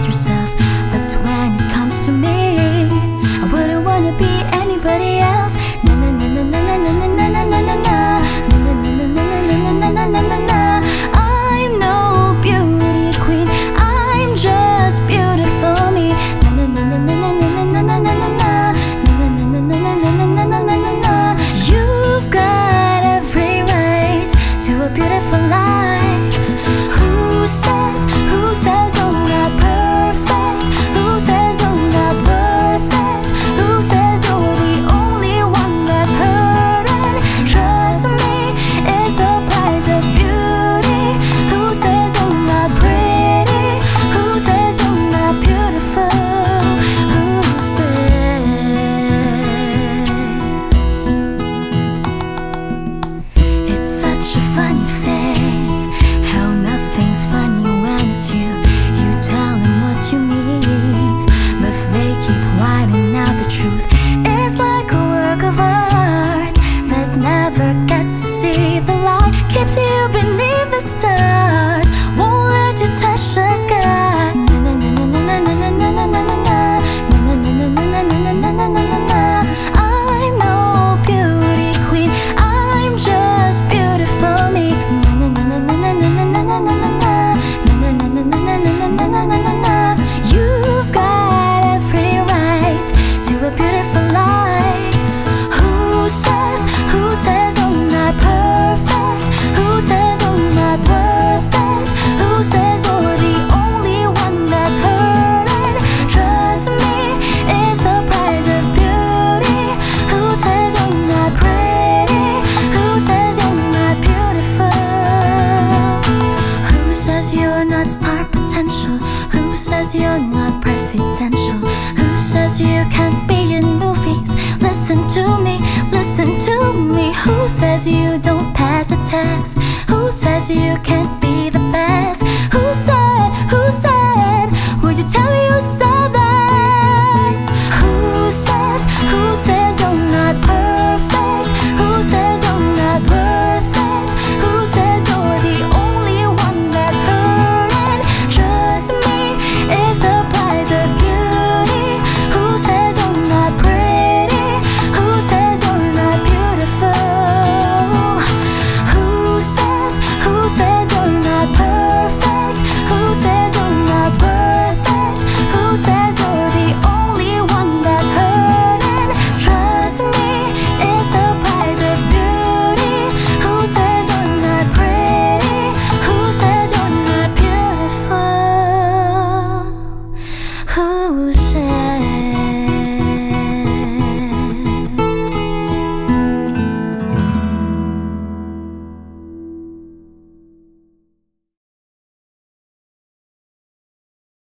about yourself. But when it comes to me, I wouldn't wanna be anybody else. Na na na na na na na. Who says you don't pass the test? Who says you can't be?